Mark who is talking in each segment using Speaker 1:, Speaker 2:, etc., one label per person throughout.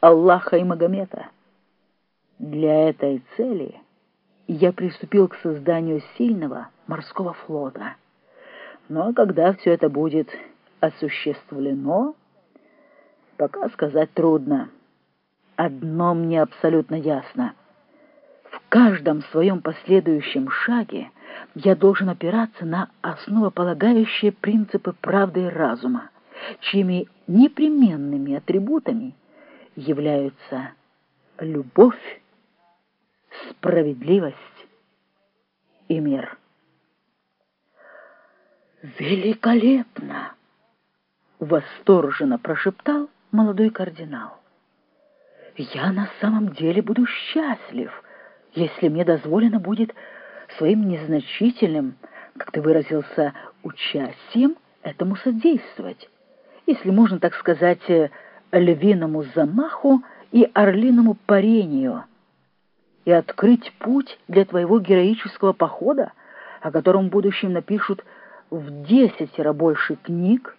Speaker 1: Аллаха и Магомета. Для этой цели я приступил к созданию сильного морского флота. Но когда все это будет осуществлено, пока сказать трудно. Одно мне абсолютно ясно. В каждом своем последующем шаге я должен опираться на основополагающие принципы правды и разума, чьими непременными атрибутами являются любовь, справедливость и мир. «Великолепно!» — восторженно прошептал молодой кардинал. «Я на самом деле буду счастлив, если мне дозволено будет своим незначительным, как ты выразился, участием этому содействовать, если можно так сказать, львиному замаху и орлиному парению, и открыть путь для твоего героического похода, о котором в будущем напишут в десятеро больше книг,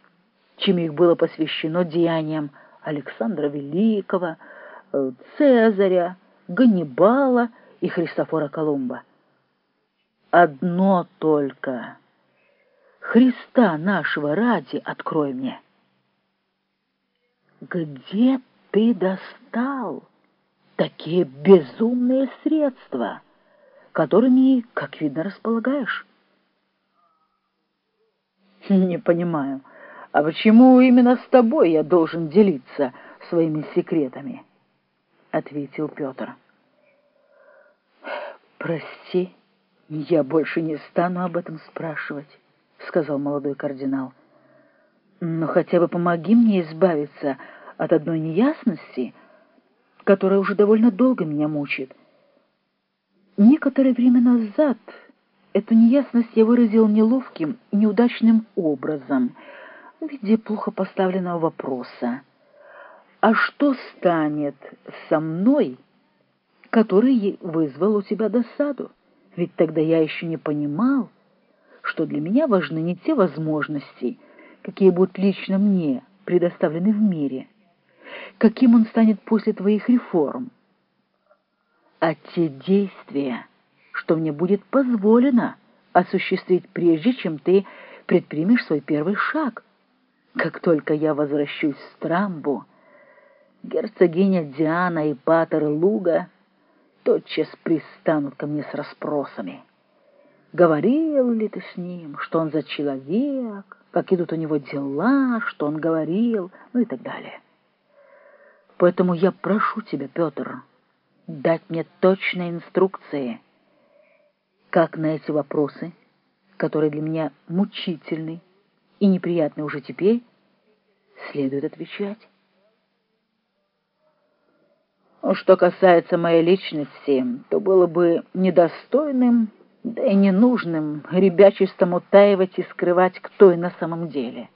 Speaker 1: чем их было посвящено деяниям Александра Великого, э, Цезаря, Ганнибала и Христофора Колумба. Одно только. Христа нашего ради открой мне. Где ты достал такие безумные средства, которыми, как видно, располагаешь? Не понимаю, а почему именно с тобой я должен делиться своими секретами? Ответил Петр. Прости, я больше не стану об этом спрашивать, сказал молодой кардинал. Но хотя бы помоги мне избавиться от одной неясности, которая уже довольно долго меня мучает. Некоторое время назад эту неясность я выразил неловким и неудачным образом в виде плохо поставленного вопроса. «А что станет со мной, который вызвал у тебя досаду? Ведь тогда я еще не понимал, что для меня важны не те возможности, какие будут лично мне предоставлены в мире» каким он станет после твоих реформ, а те действия, что мне будет позволено осуществить прежде, чем ты предпримешь свой первый шаг. Как только я возвращусь в Страмбу, герцогиня Диана и патер Луга тотчас пристанут ко мне с расспросами. Говорил ли ты с ним, что он за человек, как идут у него дела, что он говорил, ну и так далее. Поэтому я прошу тебя, Петр, дать мне точные инструкции, как на эти вопросы, которые для меня мучительны и неприятны уже теперь, следует отвечать. Что касается моей личности, то было бы недостойным, да и ненужным ребячеством утаивать и скрывать, кто и на самом деле.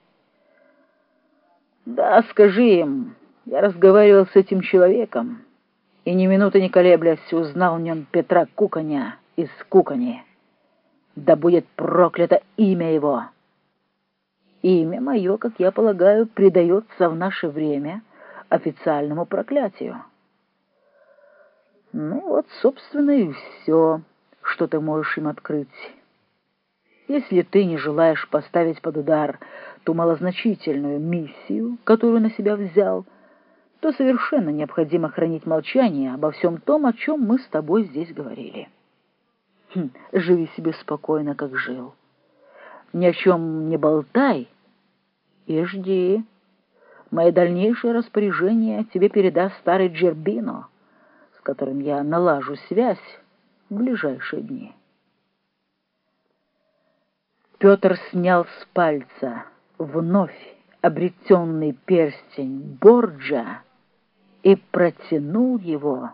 Speaker 1: Да, скажи им, я разговаривал с этим человеком, и ни минуты не колеблясь узнал в нем Петра Куканя из Кукани. Да будет проклято имя его! Имя мое, как я полагаю, предается в наше время официальному проклятию. Ну вот, собственно, и все, что ты можешь им открыть. Если ты не желаешь поставить под удар ту малозначительную миссию, которую на себя взял, то совершенно необходимо хранить молчание обо всем том, о чем мы с тобой здесь говорили. Хм, живи себе спокойно, как жил. Ни о чем не болтай и жди. Мои дальнейшие распоряжения тебе передаст старый Джербино, с которым я налажу связь в ближайшие дни. Петр снял с пальца вновь обретенный перстень Борджа и протянул его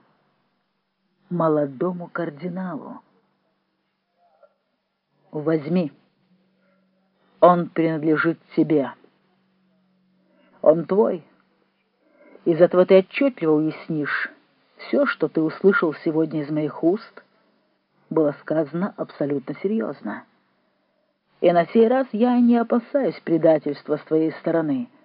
Speaker 1: молодому кардиналу. «Возьми, он принадлежит тебе. Он твой, из этого ты отчетливо уяснишь, все, что ты услышал сегодня из моих уст, было сказано абсолютно серьезно. И на сей раз я не опасаюсь предательства с твоей стороны —